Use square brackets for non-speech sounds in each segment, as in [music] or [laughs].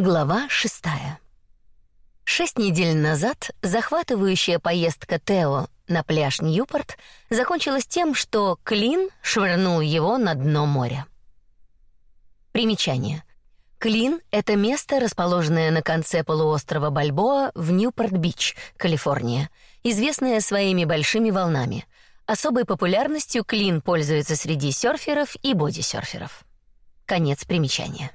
Глава шестая. Шесть недель назад захватывающая поездка Тео на пляж Ньюпорт закончилась тем, что Клин швырнул его на дно моря. Примечание. Клин — это место, расположенное на конце полуострова Бальбоа в Ньюпорт-Бич, Калифорния, известное своими большими волнами. Особой популярностью Клин пользуется среди серферов и бодисерферов. Конец примечания.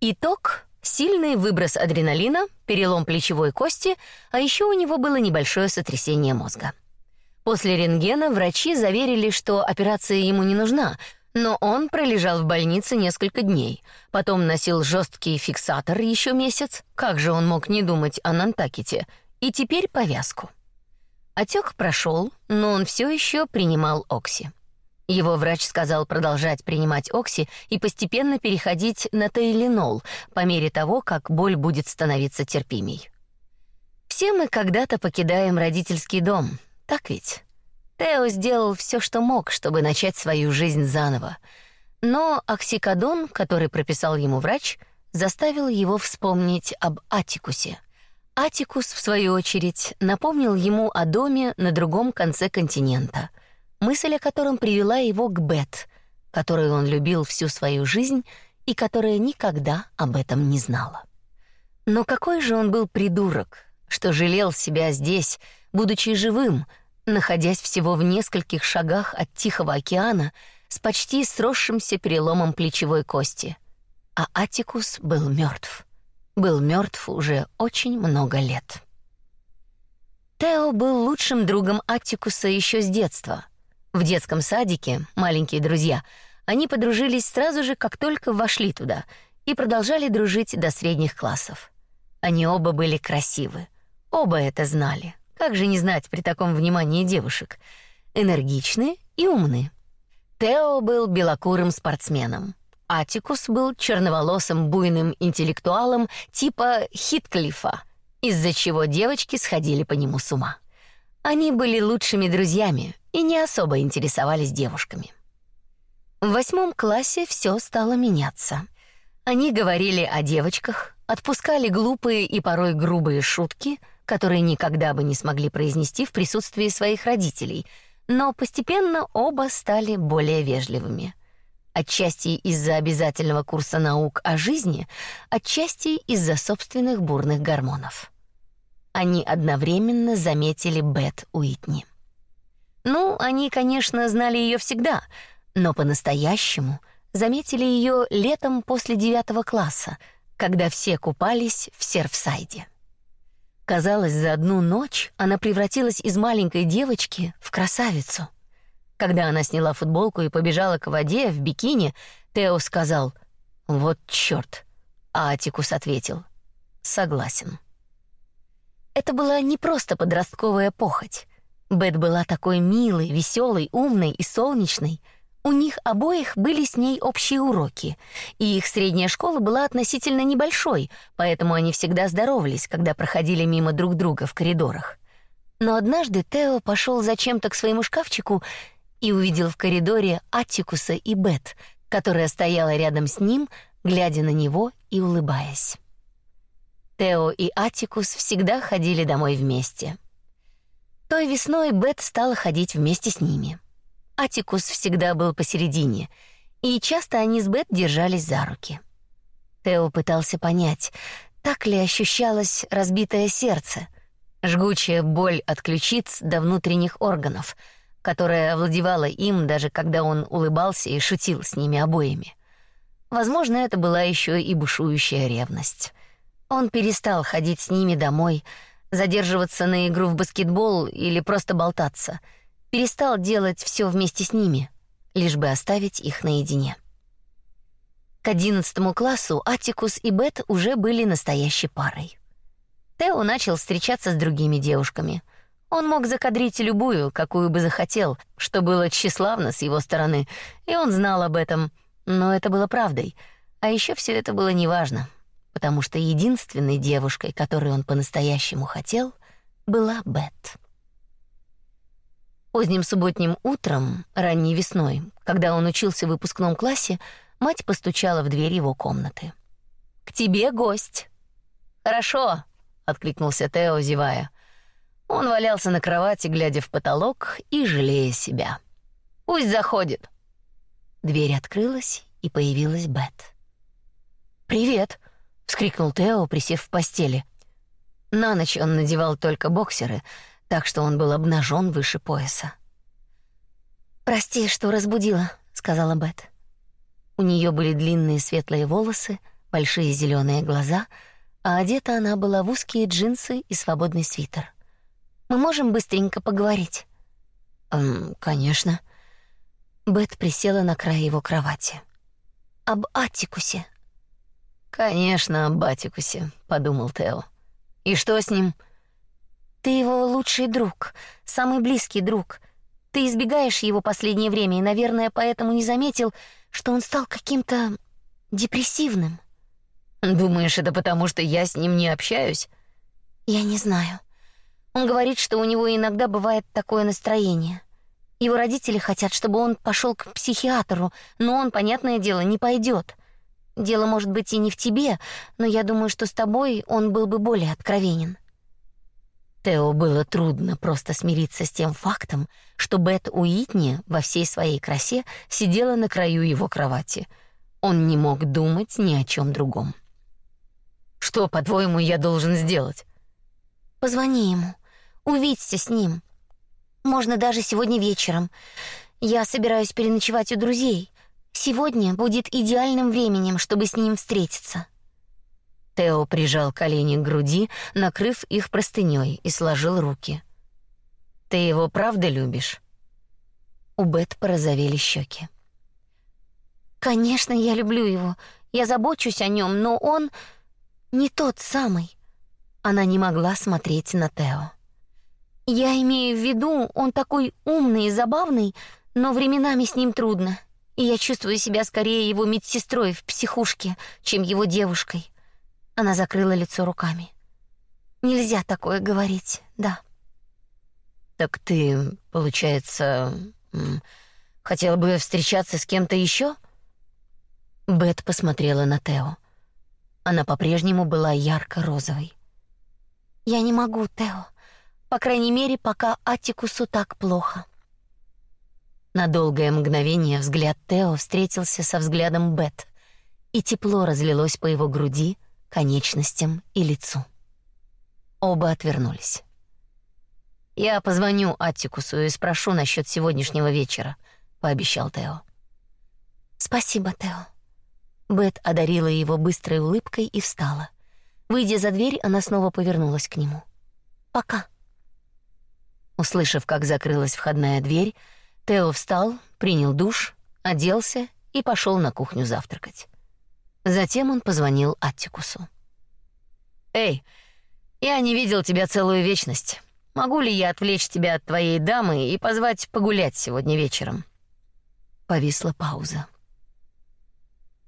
Итог — сильный выброс адреналина, перелом плечевой кости, а еще у него было небольшое сотрясение мозга. После рентгена врачи заверили, что операция ему не нужна, но он пролежал в больнице несколько дней, потом носил жесткий фиксатор еще месяц, как же он мог не думать о Нантакете, и теперь повязку. Отек прошел, но он все еще принимал окси. Его врач сказал продолжать принимать окси и постепенно переходить на тейленол по мере того, как боль будет становиться терпимей. Все мы когда-то покидаем родительский дом, так ведь? Тео сделал все, что мог, чтобы начать свою жизнь заново. Но оксикодон, который прописал ему врач, заставил его вспомнить об Атикусе. Атикус, в свою очередь, напомнил ему о доме на другом конце континента — мысль о котором привела его к Бет, которую он любил всю свою жизнь и которая никогда об этом не знала. Но какой же он был придурок, что жалел себя здесь, будучи живым, находясь всего в нескольких шагах от Тихого океана с почти сросшимся переломом плечевой кости. А Атикус был мертв. Был мертв уже очень много лет. Тео был лучшим другом Аттикуса еще с детства — в детском садике, маленькие друзья, они подружились сразу же, как только вошли туда, и продолжали дружить до средних классов. Они оба были красивы. Оба это знали. Как же не знать при таком внимании девушек? Энергичны и умны. Тео был белокурым спортсменом. Атикус был черноволосым буйным интеллектуалом типа Хитклифа, из-за чего девочки сходили по нему с ума. Они были лучшими друзьями, и не особо интересовались девушками. В восьмом классе все стало меняться. Они говорили о девочках, отпускали глупые и порой грубые шутки, которые никогда бы не смогли произнести в присутствии своих родителей, но постепенно оба стали более вежливыми. Отчасти из-за обязательного курса наук о жизни, отчасти из-за собственных бурных гормонов. Они одновременно заметили Бет Уитни. Ну, они, конечно, знали ее всегда, но по-настоящему заметили ее летом после девятого класса, когда все купались в серфсайде. Казалось, за одну ночь она превратилась из маленькой девочки в красавицу. Когда она сняла футболку и побежала к воде в бикини, Тео сказал «Вот чёрт», а Атикус ответил «Согласен». Это была не просто подростковая похоть. Бет была такой милой, веселой, умной и солнечной. У них обоих были с ней общие уроки, и их средняя школа была относительно небольшой, поэтому они всегда здоровались, когда проходили мимо друг друга в коридорах. Но однажды Тео пошел зачем-то к своему шкафчику и увидел в коридоре Аттикуса и Бет, которая стояла рядом с ним, глядя на него и улыбаясь. Тео и Аттикус всегда ходили домой вместе — той весной Бет стала ходить вместе с ними. Атикус всегда был посередине, и часто они с Бет держались за руки. Тео пытался понять, так ли ощущалось разбитое сердце, жгучая боль от ключиц до внутренних органов, которая овладевала им даже когда он улыбался и шутил с ними обоими. Возможно, это была еще и бушующая ревность. Он перестал ходить с ними домой, задерживаться на игру в баскетбол или просто болтаться. Перестал делать все вместе с ними, лишь бы оставить их наедине. К одиннадцатому классу Атикус и Бет уже были настоящей парой. Тео начал встречаться с другими девушками. Он мог закадрить любую, какую бы захотел, что было тщеславно с его стороны, и он знал об этом, но это было правдой. А еще все это было неважно потому что единственной девушкой, которую он по-настоящему хотел, была Бет. Поздним субботним утром, ранней весной, когда он учился в выпускном классе, мать постучала в дверь его комнаты. к тебе гость». «Хорошо», — откликнулся Тео, зевая. Он валялся на кровати, глядя в потолок и жалея себя. «Пусть заходит». Дверь открылась, и появилась Бет. «Привет!» — вскрикнул Тео, присев в постели. На ночь он надевал только боксеры, так что он был обнажен выше пояса. «Прости, что разбудила», — сказала Бет. У нее были длинные светлые волосы, большие зеленые глаза, а одета она была в узкие джинсы и свободный свитер. «Мы можем быстренько поговорить?» «Эм, конечно». Бет присела на край его кровати. «Об Атикусе». «Конечно, об Атикусе», — подумал Тео. «И что с ним?» «Ты его лучший друг, самый близкий друг. Ты избегаешь его последнее время и, наверное, поэтому не заметил, что он стал каким-то депрессивным. Думаешь, это потому, что я с ним не общаюсь? Я не знаю. Он говорит, что у него иногда бывает такое настроение. Его родители хотят, чтобы он пошел к психиатру, но он, понятное дело, не пойдет. Дело может быть и не в тебе, но я думаю, что с тобой он был бы более откровенен. Тео было трудно просто смириться с тем фактом, что Бет Уитни во всей своей красе сидела на краю его кровати. Он не мог думать ни о чем другом. Что, по-твоему, я должен сделать? Позвони ему, увидься с ним. Можно даже сегодня вечером. Я собираюсь переночевать у друзей. Сегодня будет идеальным временем, чтобы с ним встретиться. Тео прижал колени к груди, накрыв их простыней, и сложил руки. Ты его правда любишь? У Бет порозовели щеки. Конечно, я люблю его. Я забочусь о нем, но он не тот самый. Она не могла смотреть на Тео. Я имею в виду, он такой умный и забавный, но временами с ним трудно. И я чувствую себя скорее его медсестрой в психушке, чем его девушкой. Она закрыла лицо руками. Нельзя такое говорить, да. Так ты, получается, хотела бы встречаться с кем-то еще? Бет посмотрела на Тео. Она по-прежнему была ярко-розовой. Я не могу, Тео. По крайней мере, пока Атикусу так плохо. На долгое мгновение взгляд Тео встретился со взглядом Бет, и тепло разлилось по его груди, конечностям и лицу. Оба отвернулись. Я позвоню Аттикусу и спрошу насчет сегодняшнего вечера, пообещал Тео. Спасибо, Тео. Бет одарила его быстрой улыбкой и встала. Выйдя за дверь, она снова повернулась к нему. Пока. Услышав, как закрылась входная дверь, Тео встал, принял душ, оделся и пошел на кухню завтракать. Затем он позвонил Аттикусу. «Эй, я не видел тебя целую вечность. Могу ли я отвлечь тебя от твоей дамы и позвать погулять сегодня вечером?» Повисла пауза.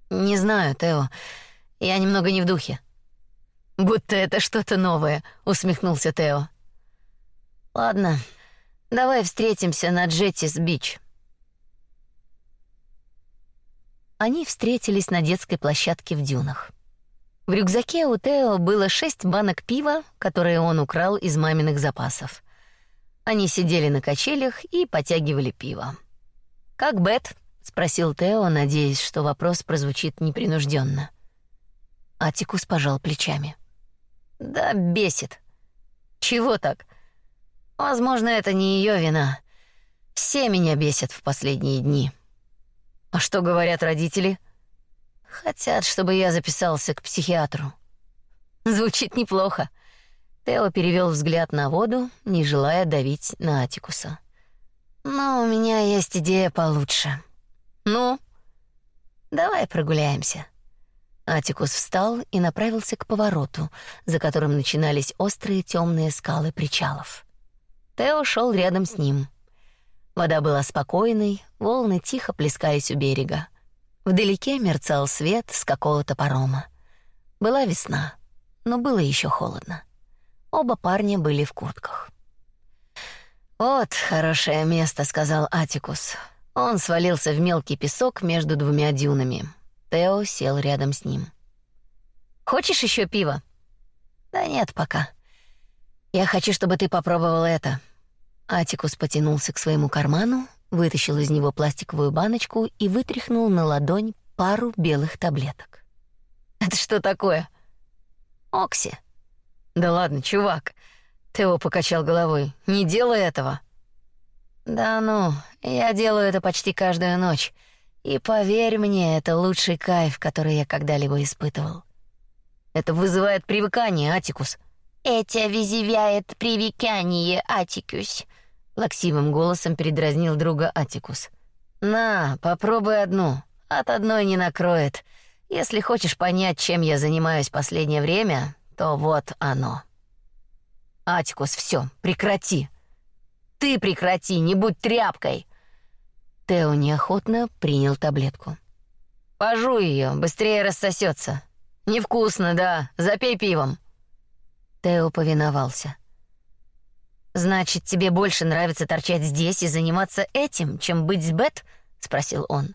«Не знаю, Тео. Я немного не в духе». «Будто это что-то новое», — усмехнулся Тео. «Ладно, давай встретимся на Джеттис-Бич». Они встретились на детской площадке в дюнах. В рюкзаке у Тео было шесть банок пива, которые он украл из маминых запасов. Они сидели на качелях и потягивали пиво. «Как Бет?» — спросил Тео, надеясь, что вопрос прозвучит непринужденно. Атикус пожал плечами. «Да бесит. Чего так? Возможно, это не ее вина. Все меня бесят в последние дни». А что говорят родители? Хотят, чтобы я записался к психиатру. Звучит неплохо. Тео перевел взгляд на воду, не желая давить на Атикуса. Но у меня есть идея получше. Ну, давай прогуляемся. Атикус встал и направился к повороту, за которым начинались острые темные скалы причалов. Тео шел рядом с ним. Вода была спокойной, волны тихо плескались у берега. Вдалеке мерцал свет с какого-то парома. Была весна, но было еще холодно. Оба парня были в куртках. «Вот хорошее место», — сказал Атикус. Он свалился в мелкий песок между двумя дюнами. Тео сел рядом с ним. Хочешь еще пива? Да нет, пока. Я хочу, чтобы ты попробовал это. Атикус потянулся к своему карману, вытащил из него пластиковую баночку и вытряхнул на ладонь пару белых таблеток. [laughs] Это что такое? Окси. Да ладно, чувак. Тео покачал головой. Не делай этого. Да ну, я делаю это почти каждую ночь. И поверь мне, это лучший кайф, который я когда-либо испытывал. Это вызывает привыкание, Атикус. Это вызывает привыкание, Атикус. Лаксивым голосом передразнил друга Атикус. На, попробуй одну. От одной не накроет. Если хочешь понять, чем я занимаюсь последнее время, то вот оно. Атикус, все, прекрати. Ты прекрати, не будь тряпкой. Тео неохотно принял таблетку. Пожуй ее, быстрее рассосется. Невкусно, да. Запей пивом. Тео повиновался. Значит, тебе больше нравится торчать здесь и заниматься этим, чем быть с Бет? спросил он.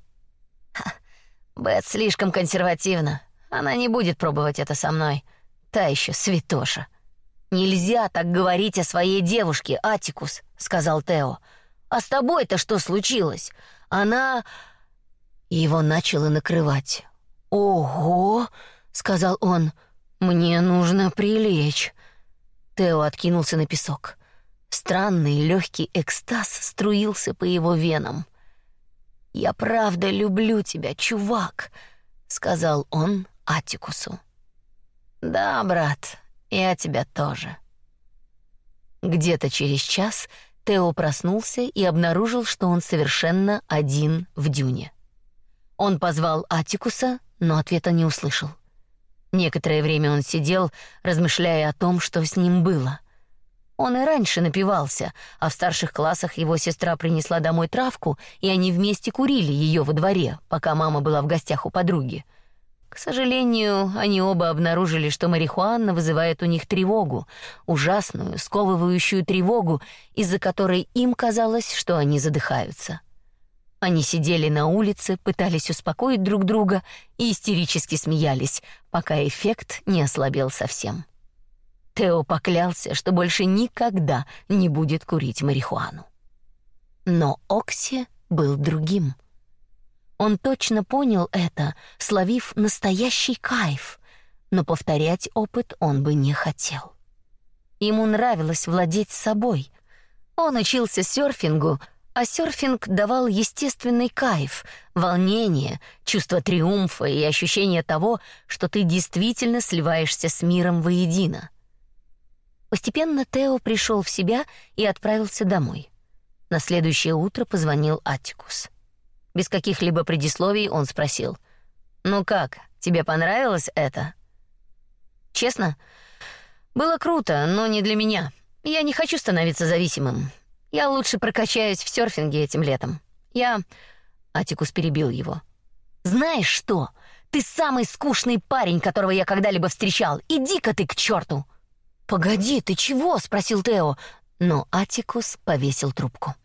Бет слишком консервативна. Она не будет пробовать это со мной. Та еще святоша. Нельзя так говорить о своей девушке, Атикус, сказал Тео. А с тобой-то что случилось? Она его начало накрывать. Ого, сказал он. Мне нужно прилечь. Тео откинулся на песок. Странный легкий экстаз струился по его венам. Я правда люблю тебя, чувак, сказал он Атикусу. Да, брат, я тебя тоже. Где-то через час Тео проснулся и обнаружил, что он совершенно один в дюне. Он позвал Атикуса, но ответа не услышал. Некоторое время он сидел, размышляя о том, что с ним было. Он и раньше напивался, а в старших классах его сестра принесла домой травку, и они вместе курили ее во дворе, пока мама была в гостях у подруги. К сожалению, они оба обнаружили, что марихуана вызывает у них тревогу, ужасную, сковывающую тревогу, из-за которой им казалось, что они задыхаются. Они сидели на улице, пытались успокоить друг друга и истерически смеялись, пока эффект не ослабел совсем. Тео поклялся, что больше никогда не будет курить марихуану. Но Окси был другим. Он точно понял это, словив настоящий кайф, но повторять опыт он бы не хотел. Ему нравилось владеть собой. Он учился серфингу, а серфинг давал естественный кайф, волнение, чувство триумфа и ощущение того, что ты действительно сливаешься с миром воедино. Постепенно Тео пришел в себя и отправился домой. На следующее утро позвонил Атикус. Без каких-либо предисловий он спросил: "Ну как, тебе понравилось это?" Честно, было круто, но не для меня. Я не хочу становиться зависимым. Я лучше прокачаюсь в серфинге этим летом. Я Атикус перебил его. Знаешь что? Ты самый скучный парень, которого я когда-либо встречал. Иди-ка ты к черту. Погоди, ты чего? спросил Тео, но Атикус повесил трубку.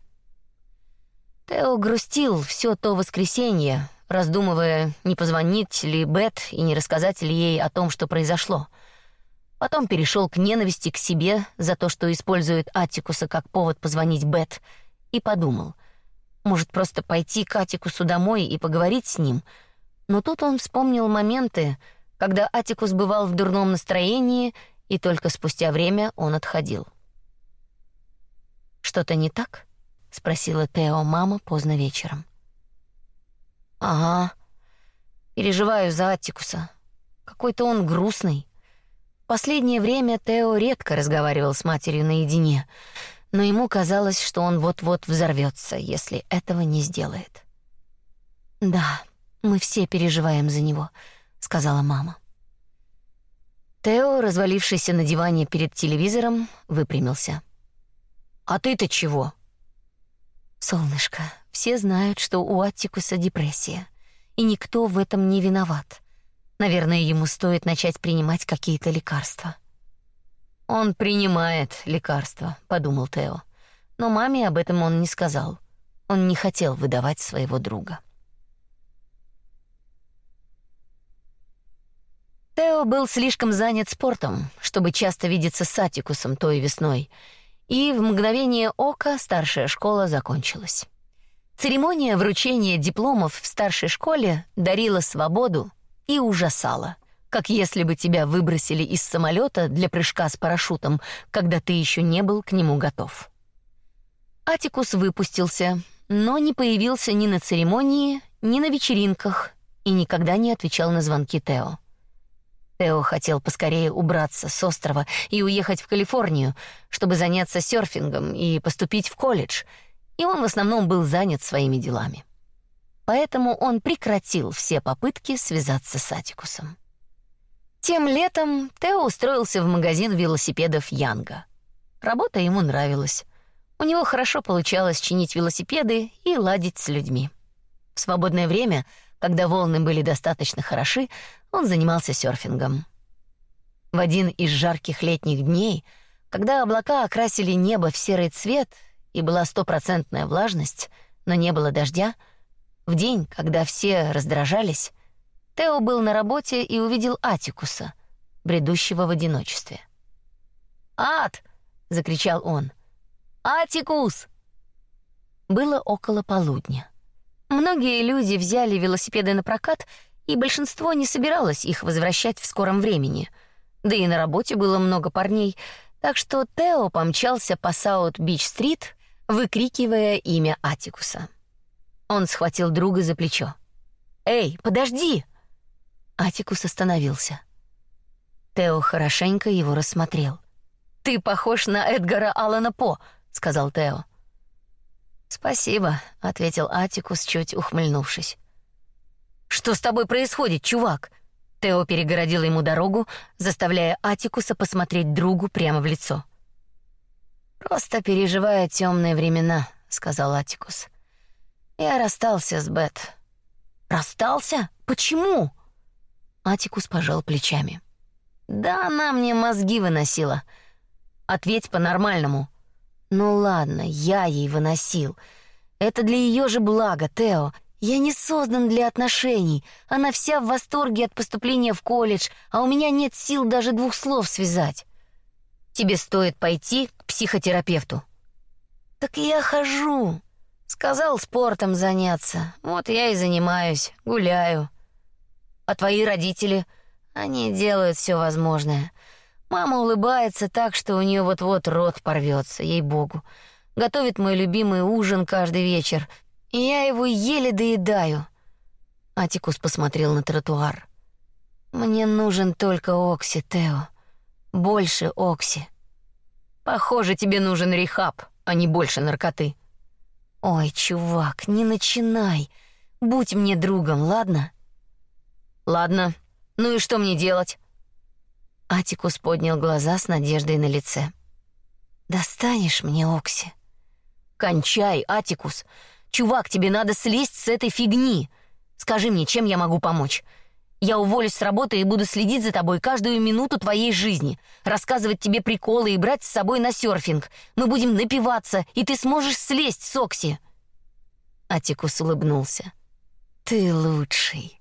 Тео грустил все то воскресенье, раздумывая, не позвонить ли Бет и не рассказать ли ей о том, что произошло. Потом перешел к ненависти к себе за то, что использует Атикуса как повод позвонить Бет, и подумал, может просто пойти к Атикусу домой и поговорить с ним. Но тут он вспомнил моменты, когда Атикус бывал в дурном настроении, и только спустя время он отходил. Что-то не так? спросила Тео мама поздно вечером. Ага. Переживаю за Аттикуса. Какой-то он грустный. Последнее время Тео редко разговаривал с матерью наедине, но ему казалось, что он вот-вот взорвется, если этого не сделает. Да, мы все переживаем за него, сказала мама. Тео, развалившийся на диване перед телевизором, выпрямился. А ты-то чего? Солнышко, все знают, что у Аттикуса депрессия, и никто в этом не виноват. Наверное, ему стоит начать принимать какие-то лекарства. Он принимает лекарства, подумал Тео. Но маме об этом он не сказал. Он не хотел выдавать своего друга. Тео был слишком занят спортом, чтобы часто видеться с Атикусом той весной, и в мгновение ока старшая школа закончилась. Церемония вручения дипломов в старшей школе дарила свободу и ужасала, как если бы тебя выбросили из самолета для прыжка с парашютом, когда ты еще не был к нему готов. Атикус выпустился, но не появился ни на церемонии, ни на вечеринках и никогда не отвечал на звонки Тео. Тео хотел поскорее убраться с острова и уехать в Калифорнию, чтобы заняться серфингом и поступить в колледж, и он в основном был занят своими делами. Поэтому он прекратил все попытки связаться с Атикусом. Тем летом Тео устроился в магазин велосипедов Янга. Работа ему нравилась. У него хорошо получалось чинить велосипеды и ладить с людьми. В свободное время, когда волны были достаточно хороши, он занимался серфингом. В один из жарких летних дней, когда облака окрасили небо в серый цвет и была стопроцентная влажность, но не было дождя, в день, когда все раздражались, Тео был на работе и увидел Атикуса, бредущего в одиночестве. «Ат!» — закричал он. «Атикус!» Было около полудня. Многие люди взяли велосипеды на прокат и большинство не собиралось их возвращать в скором времени. Да и на работе было много парней, так что Тео помчался по Саут-Бич-стрит, выкрикивая имя Атикуса. Он схватил друга за плечо. «Эй, подожди!» Атикус остановился. Тео хорошенько его рассмотрел. «Ты похож на Эдгара Аллана По», — сказал Тео. «Спасибо», — ответил Атикус, чуть ухмыльнувшись. Что с тобой происходит, чувак? Тео перегородил ему дорогу, заставляя Атикуса посмотреть другу прямо в лицо. Просто переживая темные времена, сказал Атикус. Я расстался с Бет. Расстался? Почему? Атикус пожал плечами. Да она мне мозги выносила. Ответь по-нормальному. Ну ладно, я ей выносил. Это для ее же блага, Тео. Я не создан для отношений. Она вся в восторге от поступления в колледж, а у меня нет сил даже двух слов связать. Тебе стоит пойти к психотерапевту. Так я хожу. Сказал спортом заняться. Вот я и занимаюсь, гуляю. А твои родители, они делают все возможное. Мама улыбается так, что у нее вот-вот рот порвется, ей-богу. Готовит мой любимый ужин каждый вечер, я его еле доедаю. Атикус посмотрел на тротуар. Мне нужен только Окси, Тео. Больше Окси. Похоже, тебе нужен рехаб, а не больше наркоты. Ой, чувак, не начинай. Будь мне другом, ладно? Ладно. Ну и что мне делать? Атикус поднял глаза с надеждой на лице. Достанешь мне Окси? Кончай, Атикус. Чувак, тебе надо слезть с этой фигни. Скажи мне, чем я могу помочь? Я уволюсь с работы и буду следить за тобой каждую минуту твоей жизни, рассказывать тебе приколы и брать с собой на серфинг. Мы будем напиваться, и ты сможешь слезть с Окси. Атикус улыбнулся. Ты лучший.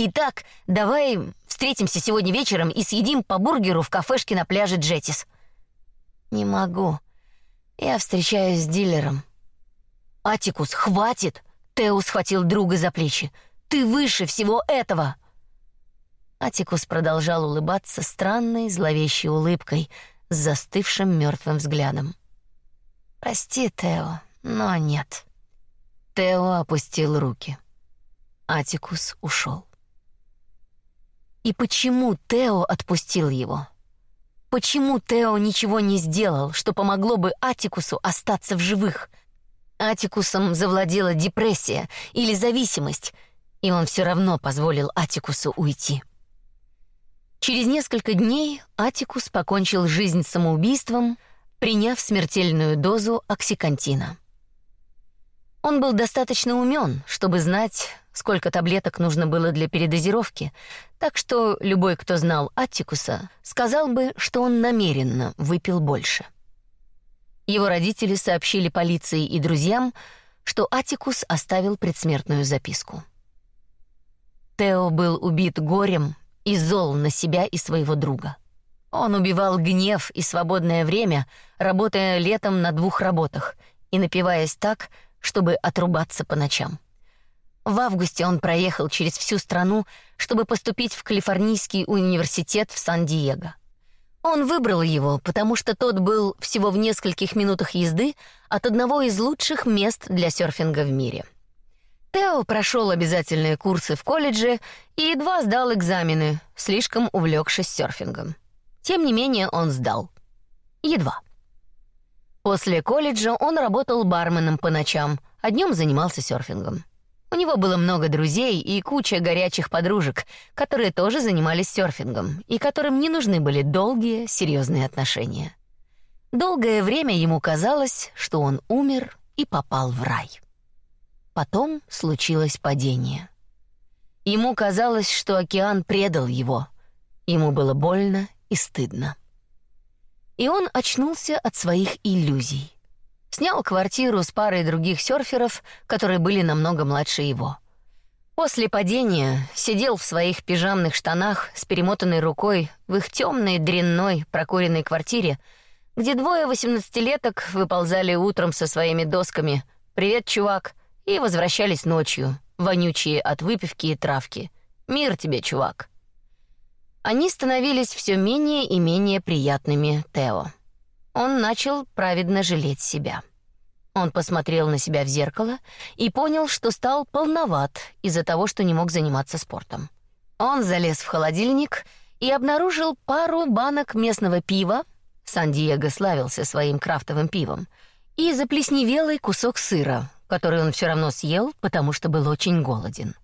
Итак, давай встретимся сегодня вечером и съедим по бургеру в кафешке на пляже Джетис. Не могу. Я встречаюсь с дилером. Атикус, хватит! Тео схватил друга за плечи. Ты выше всего этого. Атикус продолжал улыбаться странной, зловещей улыбкой с застывшим мертвым взглядом. Прости, Тео, но нет. Тео опустил руки. Атикус ушел. И почему Тео отпустил его? Почему Тео ничего не сделал, что помогло бы Атикусу остаться в живых? Атикусом завладела депрессия или зависимость, и он все равно позволил Атикусу уйти. Через несколько дней Атикус покончил жизнь самоубийством, приняв смертельную дозу оксикантина. Он был достаточно умен, чтобы знать, сколько таблеток нужно было для передозировки, так что любой, кто знал Аттикуса, сказал бы, что он намеренно выпил больше. Его родители сообщили полиции и друзьям, что Атикус оставил предсмертную записку. Тео был убит горем и зол на себя и своего друга. Он убивал гнев и свободное время, работая летом на двух работах и напиваясь так, чтобы отрубаться по ночам. В августе он проехал через всю страну, чтобы поступить в Калифорнийский университет в Сан-Диего. Он выбрал его, потому что тот был всего в нескольких минутах езды от одного из лучших мест для серфинга в мире. Тео прошел обязательные курсы в колледже и едва сдал экзамены, слишком увлекшись серфингом. Тем не менее, он сдал. Едва. После колледжа он работал барменом по ночам, а днем занимался серфингом. У него было много друзей и куча горячих подружек, которые тоже занимались серфингом и которым не нужны были долгие, серьезные отношения. Долгое время ему казалось, что он умер и попал в рай. Потом случилось падение. Ему казалось, что океан предал его. Ему было больно и стыдно. И он очнулся от своих иллюзий. Снял квартиру с парой других серферов, которые были намного младше его. После падения сидел в своих пижамных штанах с перемотанной рукой в их темной, дрянной, прокуренной квартире, где двое восемнадцатилеток выползали утром со своими досками «Привет, чувак!» и возвращались ночью, вонючие от выпивки и травки. «Мир тебе, чувак!» Они становились все менее и менее приятными Тео. Он начал праведно жалеть себя. Он посмотрел на себя в зеркало и понял, что стал полноват из-за того, что не мог заниматься спортом. Он залез в холодильник и обнаружил пару банок местного пива, Сан-Диего славился своим крафтовым пивом, и заплесневелый кусок сыра, который он все равно съел, потому что был очень голоден.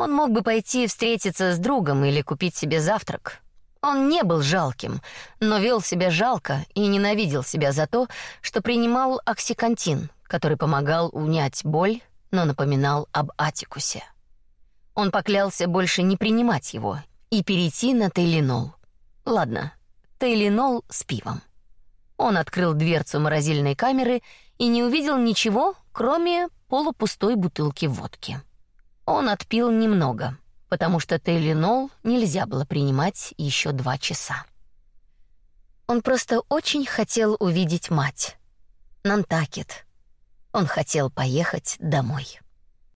Он мог бы пойти встретиться с другом или купить себе завтрак. Он не был жалким, но вел себя жалко и ненавидел себя за то, что принимал оксикантин, который помогал унять боль, но напоминал об Атикусе. Он поклялся больше не принимать его и перейти на тейлинол. Ладно, тейлинол с пивом. Он открыл дверцу морозильной камеры и не увидел ничего, кроме полупустой бутылки водки. Он отпил немного, потому что тейлинол нельзя было принимать еще два часа. Он просто очень хотел увидеть мать. Нантакет. Он хотел поехать домой.